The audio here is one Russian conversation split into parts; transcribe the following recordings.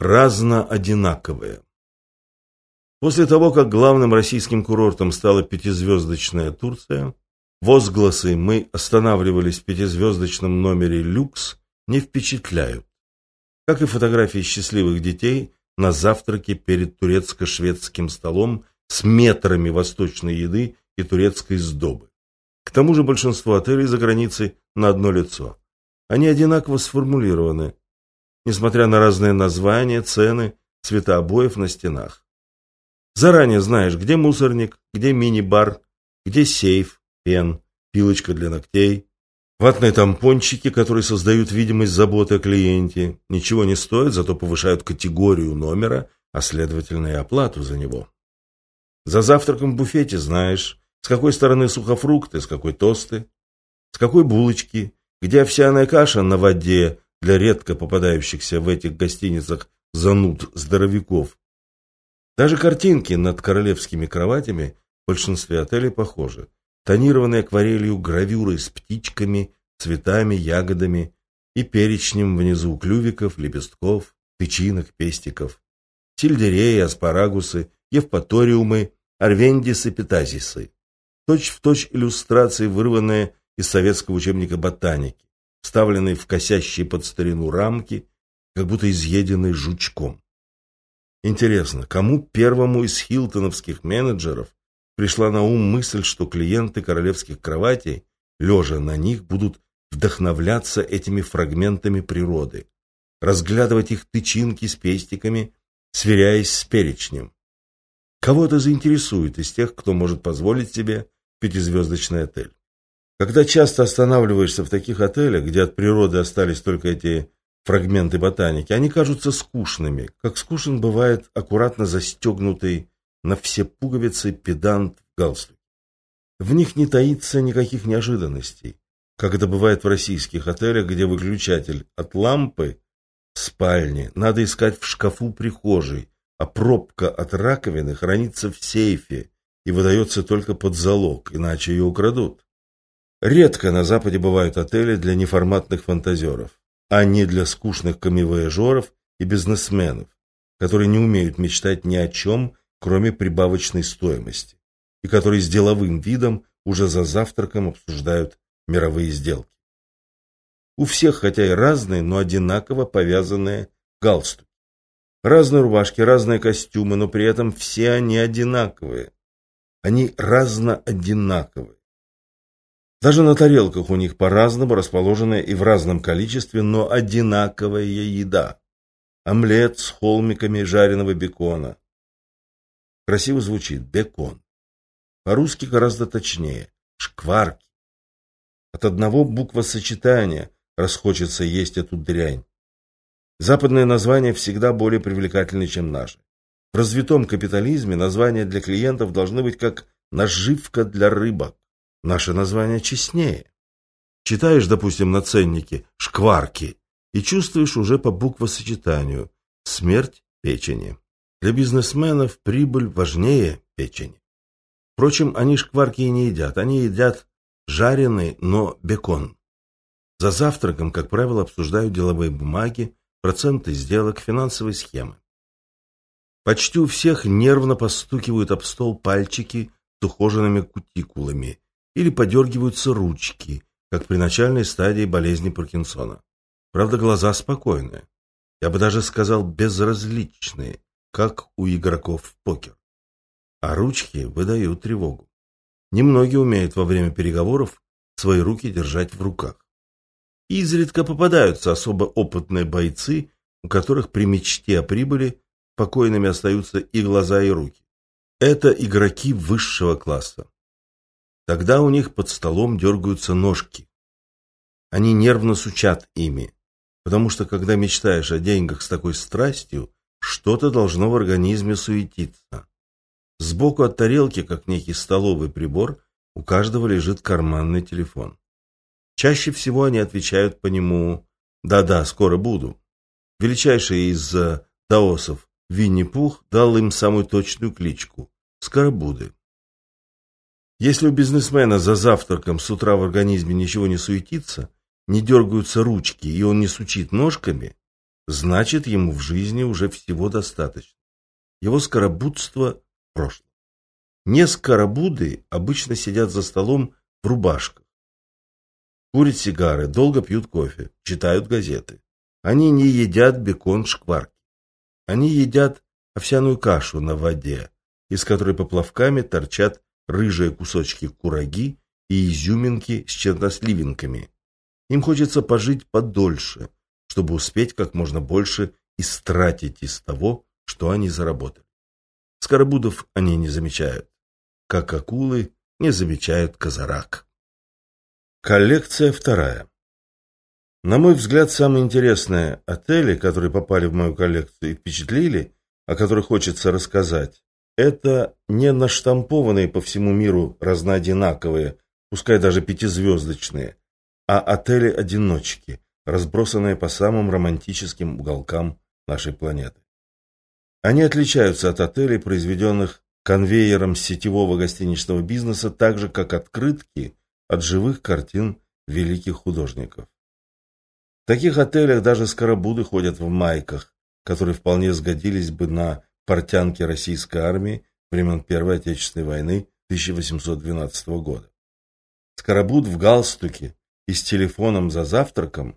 разно-одинаковые. После того, как главным российским курортом стала пятизвездочная Турция, возгласы «мы останавливались в пятизвездочном номере люкс» не впечатляют. Как и фотографии счастливых детей на завтраке перед турецко-шведским столом с метрами восточной еды и турецкой сдобы. К тому же большинство отелей за границей на одно лицо. Они одинаково сформулированы, несмотря на разные названия, цены, цвета обоев на стенах. Заранее знаешь, где мусорник, где мини-бар, где сейф, пен, пилочка для ногтей, ватные тампончики, которые создают видимость заботы о клиенте, ничего не стоят, зато повышают категорию номера, а следовательно и оплату за него. За завтраком в буфете знаешь, с какой стороны сухофрукты, с какой тосты, с какой булочки, где овсяная каша на воде для редко попадающихся в этих гостиницах зануд здоровяков. Даже картинки над королевскими кроватями в большинстве отелей похожи. Тонированные акварелью гравюры с птичками, цветами, ягодами и перечнем внизу клювиков, лепестков, тычинок, пестиков. Сельдереи, аспарагусы, евпаториумы, арвендисы, петазисы. Точь-в-точь точь иллюстрации, вырванные из советского учебника ботаники, вставленные в косящие под старину рамки, как будто изъеденные жучком. Интересно, кому первому из хилтоновских менеджеров пришла на ум мысль, что клиенты королевских кроватей, лежа на них, будут вдохновляться этими фрагментами природы, разглядывать их тычинки с пестиками, сверяясь с перечнем. Кого это заинтересует из тех, кто может позволить себе пятизвездочный отель. Когда часто останавливаешься в таких отелях, где от природы остались только эти фрагменты ботаники, они кажутся скучными, как скучен бывает аккуратно застегнутый на все пуговицы педант в галстуке. В них не таится никаких неожиданностей, как это бывает в российских отелях, где выключатель от лампы в спальне надо искать в шкафу прихожей, а пробка от раковины хранится в сейфе, и выдается только под залог, иначе ее украдут. Редко на Западе бывают отели для неформатных фантазеров, а не для скучных камевояжеров и бизнесменов, которые не умеют мечтать ни о чем, кроме прибавочной стоимости, и которые с деловым видом уже за завтраком обсуждают мировые сделки. У всех, хотя и разные, но одинаково повязанные галстуки. Разные рубашки, разные костюмы, но при этом все они одинаковые. Они разно-одинаковые. Даже на тарелках у них по-разному расположенная и в разном количестве, но одинаковая еда. Омлет с холмиками жареного бекона. Красиво звучит бекон. По-русски гораздо точнее шкварки. От одного буквосочетания расхочется есть эту дрянь. Западные названия всегда более привлекательны, чем наши. В развитом капитализме названия для клиентов должны быть как наживка для рыбок. Наше название честнее. Читаешь, допустим, на ценнике «шкварки» и чувствуешь уже по буквосочетанию «смерть печени». Для бизнесменов прибыль важнее печени. Впрочем, они шкварки и не едят. Они едят жареный, но бекон. За завтраком, как правило, обсуждают деловые бумаги, проценты сделок, финансовые схемы. Почти у всех нервно постукивают об стол пальчики с ухоженными кутикулами или подергиваются ручки, как при начальной стадии болезни Паркинсона. Правда, глаза спокойные. Я бы даже сказал безразличные, как у игроков в покер. А ручки выдают тревогу. Немногие умеют во время переговоров свои руки держать в руках. Изредка попадаются особо опытные бойцы, у которых при мечте о прибыли спокойными остаются и глаза, и руки. Это игроки высшего класса. Тогда у них под столом дергаются ножки. Они нервно сучат ими, потому что когда мечтаешь о деньгах с такой страстью, что-то должно в организме суетиться. Сбоку от тарелки, как некий столовый прибор, у каждого лежит карманный телефон. Чаще всего они отвечают по нему «Да-да, скоро буду». Величайший из э, даосов Винни-Пух дал им самую точную кличку – Скоробуды. Если у бизнесмена за завтраком с утра в организме ничего не суетится, не дергаются ручки и он не сучит ножками, значит, ему в жизни уже всего достаточно. Его скоробудство в. Не скоробуды обычно сидят за столом в рубашках. Курят сигары, долго пьют кофе, читают газеты. Они не едят бекон-шкварки. Они едят овсяную кашу на воде, из которой поплавками торчат рыжие кусочки кураги и изюминки с черносливинками. Им хочется пожить подольше, чтобы успеть как можно больше истратить из того, что они заработали. Скоробудов они не замечают, как акулы не замечают козарак. Коллекция вторая. На мой взгляд, самые интересные отели, которые попали в мою коллекцию и впечатлили, о которых хочется рассказать, это не наштампованные по всему миру разноодинаковые, пускай даже пятизвездочные, а отели-одиночки, разбросанные по самым романтическим уголкам нашей планеты. Они отличаются от отелей, произведенных конвейером сетевого гостиничного бизнеса, так же, как открытки от живых картин великих художников. В таких отелях даже скоробуды ходят в майках, которые вполне сгодились бы на портянке российской армии времен Первой Отечественной войны 1812 года. Скоробуд в галстуке и с телефоном за завтраком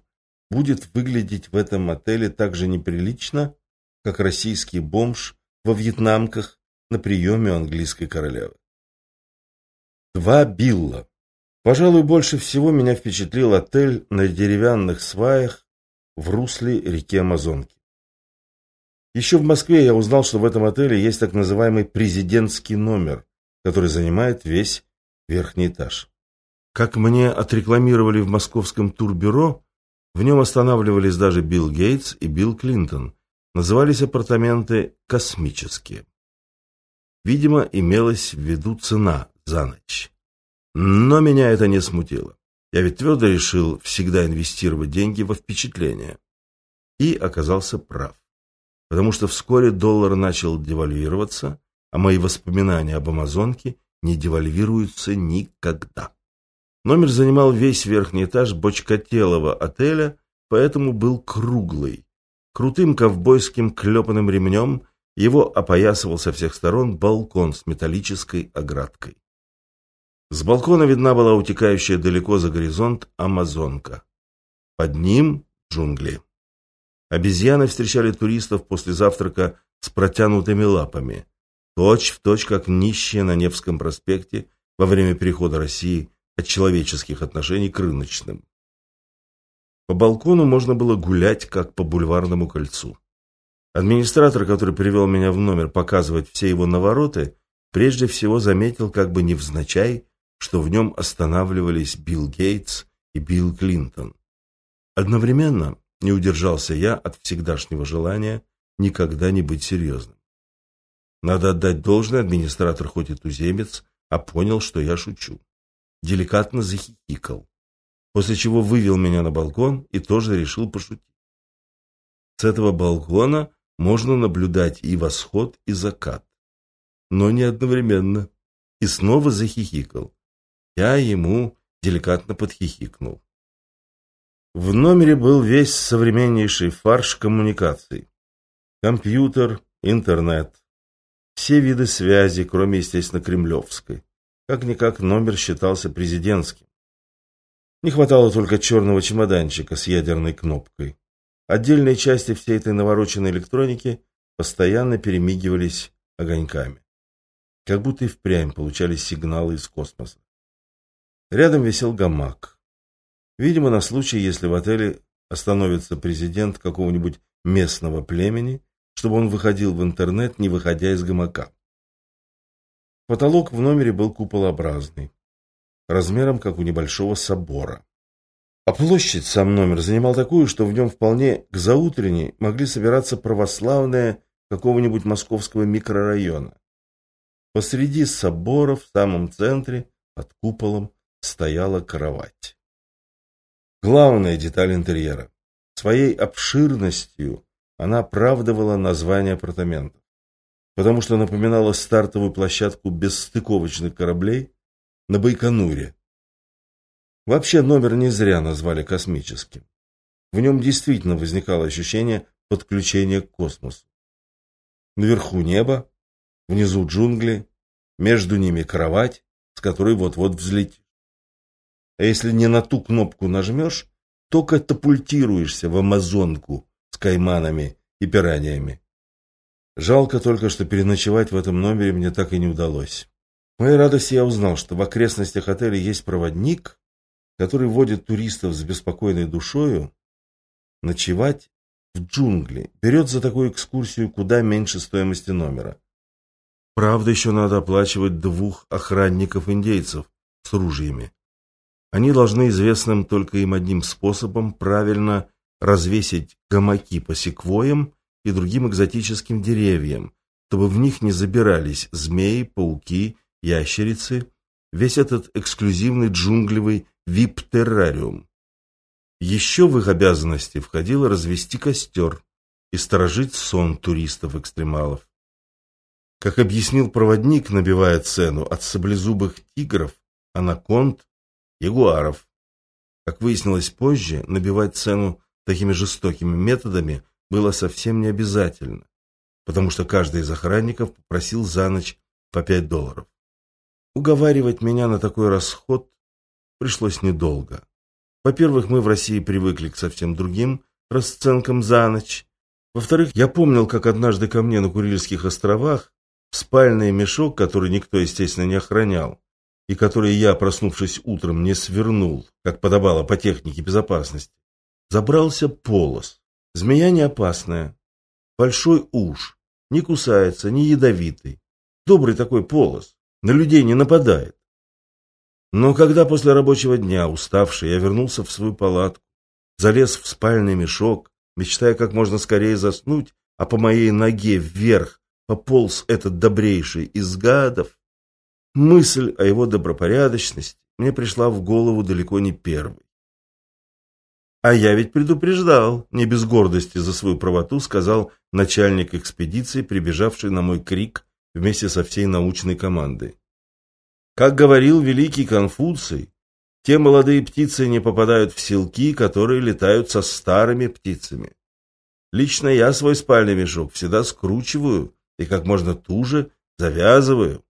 будет выглядеть в этом отеле так же неприлично, как российский бомж во вьетнамках на приеме английской королевы. Два Билла. Пожалуй, больше всего меня впечатлил отель на деревянных сваях в русле реки Амазонки. Еще в Москве я узнал, что в этом отеле есть так называемый президентский номер, который занимает весь верхний этаж. Как мне отрекламировали в московском турбюро, в нем останавливались даже Билл Гейтс и Билл Клинтон. Назывались апартаменты «космические». Видимо, имелась в виду цена за ночь. Но меня это не смутило. Я ведь твердо решил всегда инвестировать деньги во впечатление. И оказался прав потому что вскоре доллар начал девальвироваться, а мои воспоминания об Амазонке не девальвируются никогда. Номер занимал весь верхний этаж бочкотелого отеля, поэтому был круглый. Крутым ковбойским клепанным ремнем его опоясывал со всех сторон балкон с металлической оградкой. С балкона видна была утекающая далеко за горизонт Амазонка. Под ним джунгли. Обезьяны встречали туристов после завтрака с протянутыми лапами, точь в точь как нищие на Невском проспекте во время перехода России от человеческих отношений к рыночным. По балкону можно было гулять, как по бульварному кольцу. Администратор, который привел меня в номер показывать все его навороты, прежде всего заметил, как бы невзначай, что в нем останавливались Билл Гейтс и Билл Клинтон. Одновременно не удержался я от всегдашнего желания никогда не быть серьезным. Надо отдать должное, администратор хоть и туземец, а понял, что я шучу. Деликатно захихикал, после чего вывел меня на балкон и тоже решил пошутить. С этого балкона можно наблюдать и восход, и закат, но не одновременно. И снова захихикал. Я ему деликатно подхихикнул. В номере был весь современнейший фарш коммуникаций. Компьютер, интернет. Все виды связи, кроме, естественно, кремлевской. Как-никак номер считался президентским. Не хватало только черного чемоданчика с ядерной кнопкой. Отдельные части всей этой навороченной электроники постоянно перемигивались огоньками. Как будто и впрямь получались сигналы из космоса. Рядом висел гамак. Видимо, на случай, если в отеле остановится президент какого-нибудь местного племени, чтобы он выходил в интернет, не выходя из гамака. Потолок в номере был куполообразный, размером как у небольшого собора. А площадь сам номер занимал такую, что в нем вполне к заутренней могли собираться православные какого-нибудь московского микрорайона. Посреди собора, в самом центре, под куполом, стояла кровать. Главная деталь интерьера. Своей обширностью она оправдывала название апартаментов, потому что напоминала стартовую площадку бесстыковочных кораблей на Байконуре. Вообще номер не зря назвали космическим. В нем действительно возникало ощущение подключения к космосу. Наверху небо, внизу джунгли, между ними кровать, с которой вот-вот взлетишь. А если не на ту кнопку нажмешь, то катапультируешься в Амазонку с кайманами и пираниями. Жалко только, что переночевать в этом номере мне так и не удалось. К моей радости я узнал, что в окрестностях отеля есть проводник, который водит туристов с беспокойной душою ночевать в джунгли. Берет за такую экскурсию куда меньше стоимости номера. Правда, еще надо оплачивать двух охранников-индейцев с ружьями. Они должны известным только им одним способом правильно развесить гамаки по секвоям и другим экзотическим деревьям, чтобы в них не забирались змеи, пауки, ящерицы, весь этот эксклюзивный джунглевый вип-террариум. Еще в их обязанности входило развести костер и сторожить сон туристов-экстремалов. Как объяснил проводник, набивая цену от саблезубых тигров, анаконд, ягуаров. Как выяснилось позже, набивать цену такими жестокими методами было совсем не обязательно, потому что каждый из охранников попросил за ночь по 5 долларов. Уговаривать меня на такой расход пришлось недолго. Во-первых, мы в России привыкли к совсем другим расценкам за ночь. Во-вторых, я помнил, как однажды ко мне на Курильских островах в спальный мешок, который никто, естественно, не охранял, и который я, проснувшись утром, не свернул, как подобало по технике безопасности, забрался полос. Змея не опасная, большой уж, не кусается, не ядовитый. Добрый такой полос, на людей не нападает. Но когда после рабочего дня, уставший, я вернулся в свою палатку, залез в спальный мешок, мечтая как можно скорее заснуть, а по моей ноге вверх пополз этот добрейший из гадов, мысль о его добропорядочности мне пришла в голову далеко не первой. А я ведь предупреждал, не без гордости за свою правоту, сказал начальник экспедиции, прибежавший на мой крик вместе со всей научной командой. Как говорил великий Конфуций, те молодые птицы не попадают в селки, которые летают со старыми птицами. Лично я свой спальный мешок всегда скручиваю и как можно туже завязываю.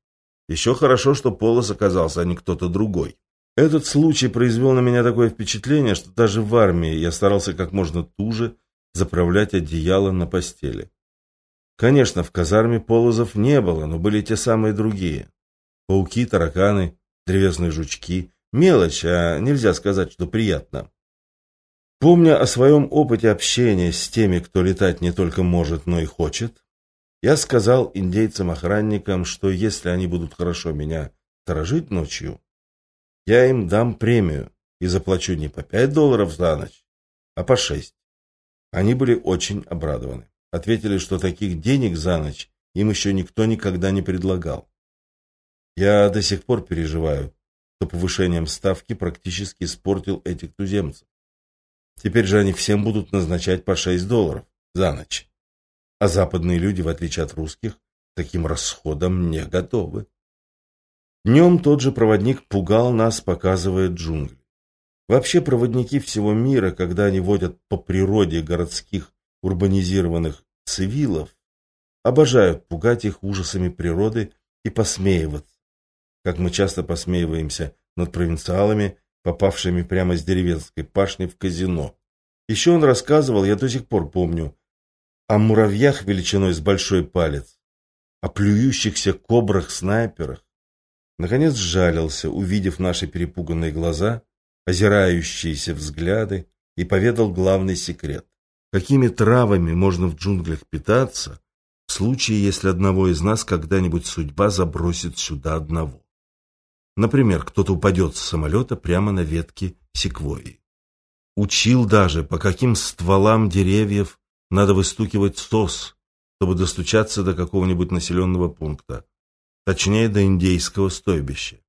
Еще хорошо, что Полос оказался, а не кто-то другой. Этот случай произвел на меня такое впечатление, что даже в армии я старался как можно туже заправлять одеяло на постели. Конечно, в казарме полозов не было, но были те самые другие. Пауки, тараканы, древесные жучки. Мелочь, а нельзя сказать, что приятно. Помня о своем опыте общения с теми, кто летать не только может, но и хочет, я сказал индейцам-охранникам, что если они будут хорошо меня сторожить ночью, я им дам премию и заплачу не по пять долларов за ночь, а по шесть. Они были очень обрадованы. Ответили, что таких денег за ночь им еще никто никогда не предлагал. Я до сих пор переживаю, что повышением ставки практически испортил этих туземцев. Теперь же они всем будут назначать по шесть долларов за ночь а западные люди, в отличие от русских, таким расходом не готовы. Днем тот же проводник пугал нас, показывая джунгли. Вообще проводники всего мира, когда они водят по природе городских урбанизированных цивилов, обожают пугать их ужасами природы и посмеиваться, как мы часто посмеиваемся над провинциалами, попавшими прямо с деревенской пашни в казино. Еще он рассказывал, я до сих пор помню, о муравьях величиной с большой палец, о плюющихся кобрах-снайперах. Наконец сжалился, увидев наши перепуганные глаза, озирающиеся взгляды, и поведал главный секрет. Какими травами можно в джунглях питаться, в случае, если одного из нас когда-нибудь судьба забросит сюда одного? Например, кто-то упадет с самолета прямо на ветке секвойи. Учил даже, по каким стволам деревьев надо выстукивать сос, чтобы достучаться до какого-нибудь населенного пункта, точнее до индейского стойбища.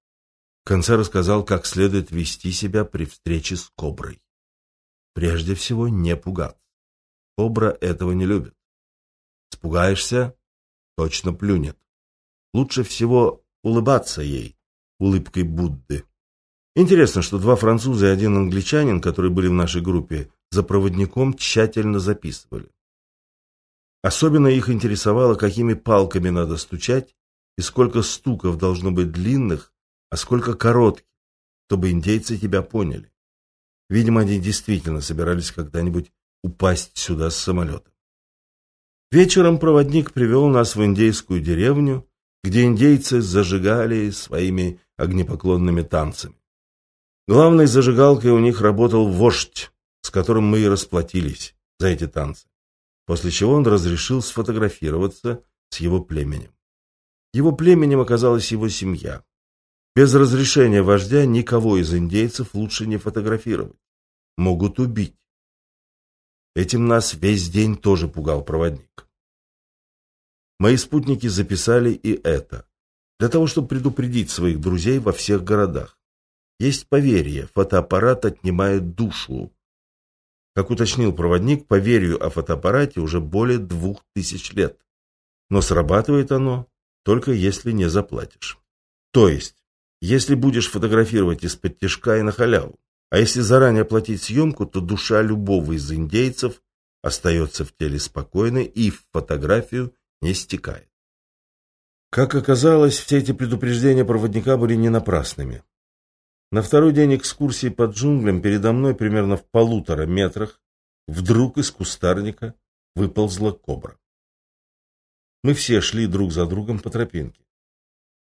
В конце рассказал, как следует вести себя при встрече с коброй. Прежде всего, не пугаться. Кобра этого не любит. Спугаешься, точно плюнет. Лучше всего улыбаться ей улыбкой Будды. Интересно, что два француза и один англичанин, которые были в нашей группе, за проводником тщательно записывали. Особенно их интересовало, какими палками надо стучать и сколько стуков должно быть длинных, а сколько коротких, чтобы индейцы тебя поняли. Видимо, они действительно собирались когда-нибудь упасть сюда с самолета. Вечером проводник привел нас в индейскую деревню, где индейцы зажигали своими огнепоклонными танцами. Главной зажигалкой у них работал вождь, с которым мы и расплатились за эти танцы, после чего он разрешил сфотографироваться с его племенем. Его племенем оказалась его семья. Без разрешения вождя никого из индейцев лучше не фотографировать. Могут убить. Этим нас весь день тоже пугал проводник. Мои спутники записали и это, для того, чтобы предупредить своих друзей во всех городах. Есть поверье, фотоаппарат отнимает душу. Как уточнил проводник, поверью о фотоаппарате уже более двух тысяч лет. Но срабатывает оно только если не заплатишь. То есть, если будешь фотографировать из-под тяжка и на халяву. А если заранее оплатить съемку, то душа любого из индейцев остается в теле спокойно и в фотографию не стекает. Как оказалось, все эти предупреждения проводника были не напрасными. На второй день экскурсии по джунглям передо мной примерно в полутора метрах вдруг из кустарника выползла кобра. Мы все шли друг за другом по тропинке.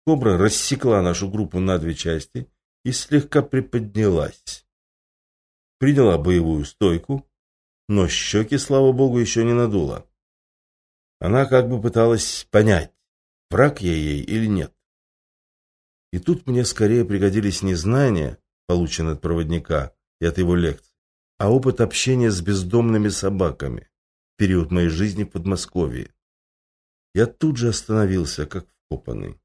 Кобра рассекла нашу группу на две части и слегка приподнялась. Приняла боевую стойку, но щеки, слава богу, еще не надула. Она как бы пыталась понять, враг я ей или нет. И тут мне скорее пригодились не знания, полученные от проводника и от его лекций, а опыт общения с бездомными собаками в период моей жизни в Подмосковье. Я тут же остановился, как вкопанный.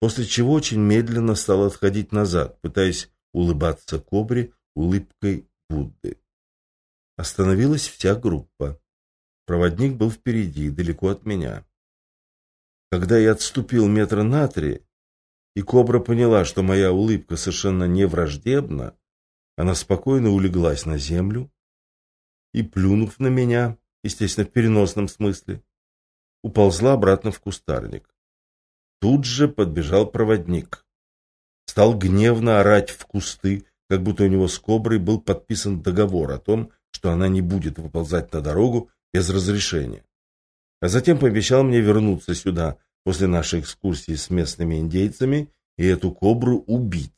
После чего очень медленно стал отходить назад, пытаясь улыбаться кобре улыбкой Будды. Остановилась вся группа. Проводник был впереди, далеко от меня. Когда я отступил метра на три, и кобра поняла, что моя улыбка совершенно не враждебна, она спокойно улеглась на землю и, плюнув на меня, естественно, в переносном смысле, уползла обратно в кустарник. Тут же подбежал проводник. Стал гневно орать в кусты, как будто у него с коброй был подписан договор о том, что она не будет выползать на дорогу без разрешения. А затем пообещал мне вернуться сюда после нашей экскурсии с местными индейцами и эту кобру убить.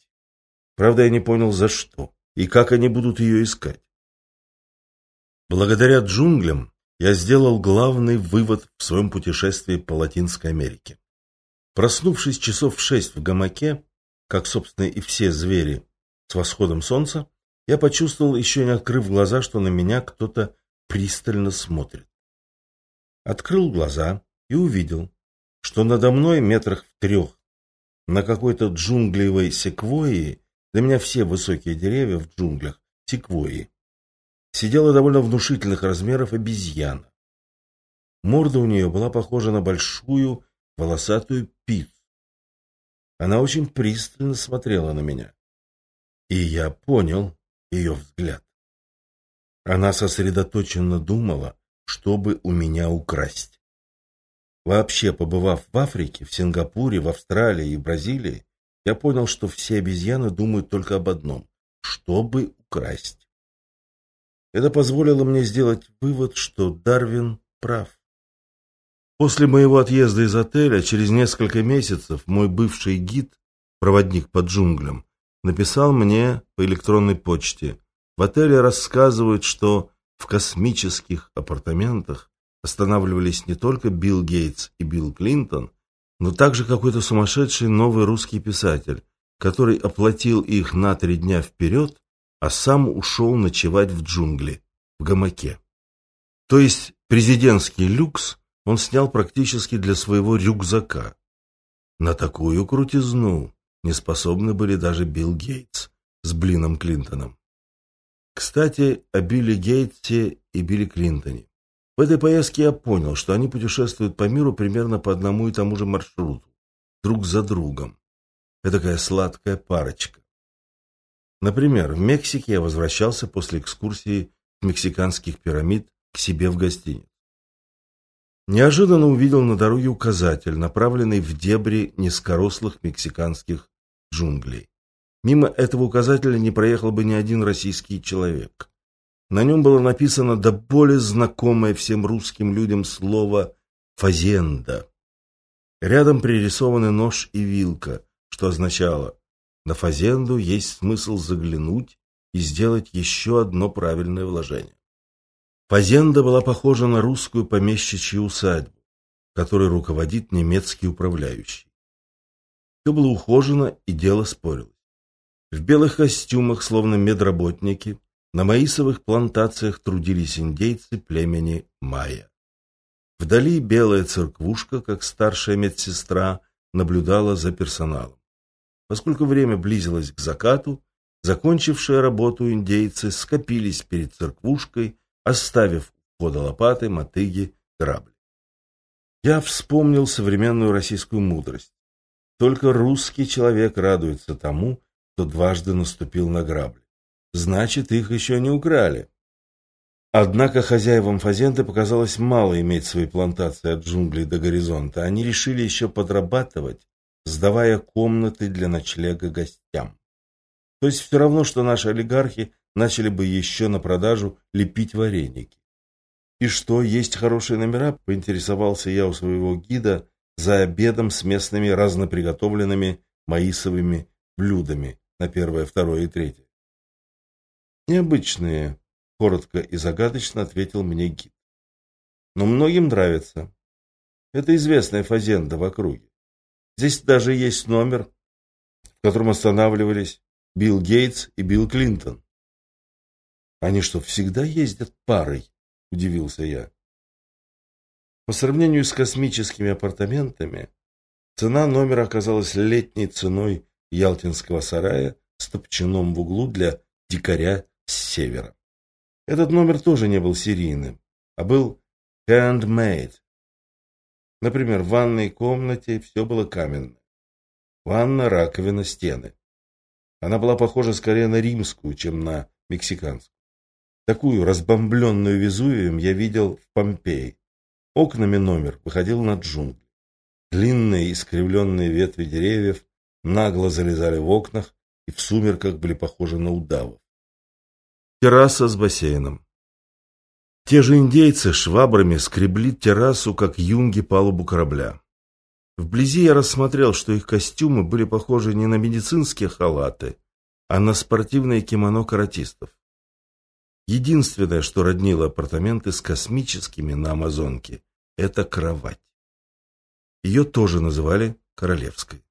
Правда, я не понял, за что и как они будут ее искать. Благодаря джунглям я сделал главный вывод в своем путешествии по Латинской Америке. Проснувшись часов в шесть в гамаке, как, собственно, и все звери, с восходом солнца, я почувствовал, еще не открыв глаза, что на меня кто-то пристально смотрит. Открыл глаза и увидел, что надо мной метрах в трех на какой-то джунглевой секвойи, для меня все высокие деревья в джунглях секвойи, сидела довольно внушительных размеров обезьяна. Морда у нее была похожа на большую волосатую пиццу. Она очень пристально смотрела на меня. И я понял ее взгляд. Она сосредоточенно думала, чтобы у меня украсть. Вообще, побывав в Африке, в Сингапуре, в Австралии и Бразилии, я понял, что все обезьяны думают только об одном – чтобы украсть. Это позволило мне сделать вывод, что Дарвин прав. После моего отъезда из отеля, через несколько месяцев, мой бывший гид, проводник по джунглям, написал мне по электронной почте. В отеле рассказывают, что в космических апартаментах останавливались не только Билл Гейтс и Билл Клинтон, но также какой-то сумасшедший новый русский писатель, который оплатил их на три дня вперед, а сам ушел ночевать в джунгли, в гамаке. То есть президентский люкс он снял практически для своего рюкзака. На такую крутизну не способны были даже Билл Гейтс с Блином Клинтоном. Кстати, о Билли Гейтсе и Билли Клинтоне. В этой поездке я понял, что они путешествуют по миру примерно по одному и тому же маршруту, друг за другом. Это такая сладкая парочка. Например, в Мексике я возвращался после экскурсии мексиканских пирамид к себе в гостиницу. неожиданно увидел на дороге указатель, направленный в дебри низкорослых мексиканских джунглей. Мимо этого указателя не проехал бы ни один российский человек. На нем было написано до более знакомое всем русским людям слово «фазенда». Рядом пририсованы нож и вилка, что означало «на фазенду есть смысл заглянуть и сделать еще одно правильное вложение». Фазенда была похожа на русскую помещичью усадьбу, которой руководит немецкий управляющий. Все было ухожено и дело спорилось. В белых костюмах, словно медработники, на маисовых плантациях трудились индейцы племени майя. Вдали белая церквушка, как старшая медсестра, наблюдала за персоналом. Поскольку время близилось к закату, закончившие работу индейцы скопились перед церквушкой, оставив у входа лопаты, мотыги, грабли. Я вспомнил современную российскую мудрость. Только русский человек радуется тому, кто дважды наступил на грабли. Значит, их еще не украли. Однако хозяевам фазенды показалось мало иметь свои плантации от джунглей до горизонта. Они решили еще подрабатывать, сдавая комнаты для ночлега гостям. То есть все равно, что наши олигархи начали бы еще на продажу лепить вареники. «И что, есть хорошие номера?» – поинтересовался я у своего гида за обедом с местными разноприготовленными маисовыми блюдами на первое, второе и третье. «Необычные», – коротко и загадочно ответил мне гид. «Но многим нравится. Это известная фазенда в округе. Здесь даже есть номер, в котором останавливались Билл Гейтс и Билл Клинтон. Они что, всегда ездят парой? Удивился я. По сравнению с космическими апартаментами, цена номера оказалась летней ценой ялтинского сарая с топчаном в углу для дикаря севера. Этот номер тоже не был серийным, а был handmade. Например, в ванной комнате все было каменное. Ванна, раковина, стены. Она была похожа скорее на римскую, чем на мексиканскую. Такую разбомбленную Везувием я видел в Помпеи. Окнами номер выходил на джунгли. Длинные искривленные ветви деревьев нагло залезали в окнах и в сумерках были похожи на удавов. Терраса с бассейном. Те же индейцы швабрами скребли террасу, как юнги палубу корабля. Вблизи я рассмотрел, что их костюмы были похожи не на медицинские халаты, а на спортивные кимоно каратистов. Единственное, что роднило апартаменты с космическими на Амазонке, это кровать. Ее тоже называли королевской.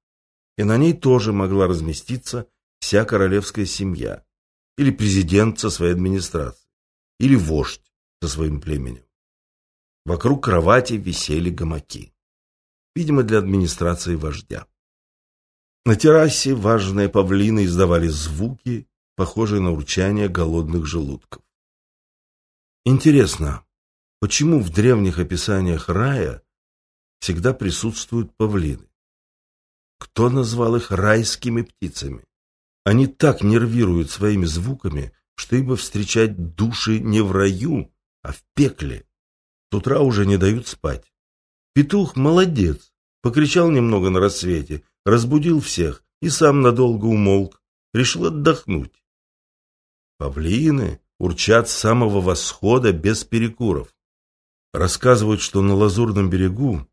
И на ней тоже могла разместиться вся королевская семья, или президент со своей администрацией, или вождь со своим племенем. Вокруг кровати висели гамаки. Видимо, для администрации вождя. На террасе важные павлины издавали звуки, похожие на урчание голодных желудков. Интересно, почему в древних описаниях рая всегда присутствуют павлины? Кто назвал их райскими птицами? Они так нервируют своими звуками, что ибо встречать души не в раю, а в пекле. С утра уже не дают спать. Петух молодец, покричал немного на рассвете, разбудил всех и сам надолго умолк, решил отдохнуть. Павлины урчат с самого восхода без перекуров. Рассказывают, что на Лазурном берегу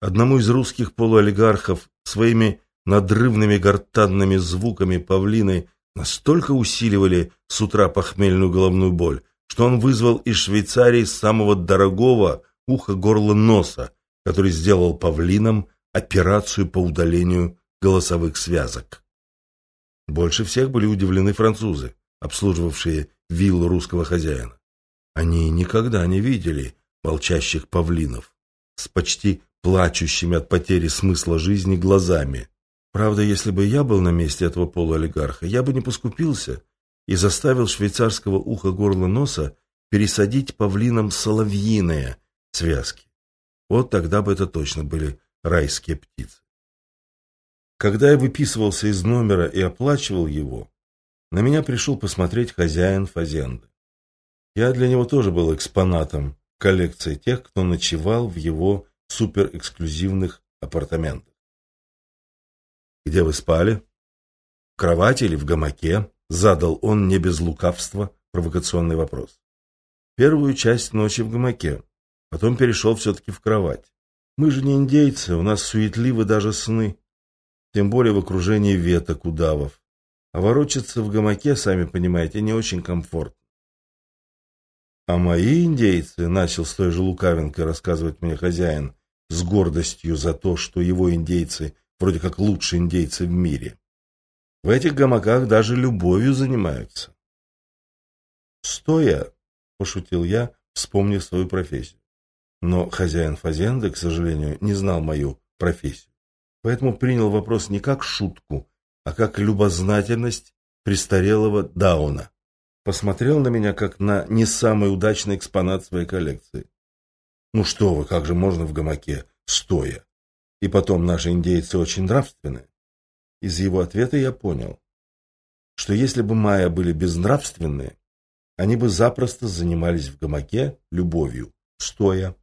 одному из русских полуолигархов своими надрывными гортанными звуками павлины настолько усиливали с утра похмельную головную боль, что он вызвал из Швейцарии самого дорогого уха-горла-носа, который сделал павлинам операцию по удалению голосовых связок. Больше всех были удивлены французы, обслуживавшие виллу русского хозяина. Они никогда не видели молчащих павлинов с почти плачущими от потери смысла жизни глазами. Правда, если бы я был на месте этого полуолигарха, я бы не поскупился и заставил швейцарского уха горла носа пересадить павлинам соловьиные связки. Вот тогда бы это точно были райские птицы. Когда я выписывался из номера и оплачивал его, на меня пришел посмотреть хозяин фазенды. Я для него тоже был экспонатом коллекция тех, кто ночевал в его суперэксклюзивных апартаментах. «Где вы спали?» «В кровати или в гамаке?» – задал он не без лукавства провокационный вопрос. «Первую часть ночи в гамаке, потом перешел все-таки в кровать. Мы же не индейцы, у нас суетливы даже сны, тем более в окружении веток, удавов. А ворочаться в гамаке, сами понимаете, не очень комфортно. А мои индейцы, начал с той же лукавинкой рассказывать мне хозяин, с гордостью за то, что его индейцы вроде как лучшие индейцы в мире. В этих гамаках даже любовью занимаются. Стоя, пошутил я, вспомнив свою профессию. Но хозяин фазенды, к сожалению, не знал мою профессию. Поэтому принял вопрос не как шутку, а как любознательность престарелого Дауна. Посмотрел на меня, как на не самый удачный экспонат своей коллекции. Ну что вы, как же можно в гамаке, стоя? И потом, наши индейцы очень нравственны. Из его ответа я понял, что если бы майя были безнравственны, они бы запросто занимались в гамаке любовью, стоя.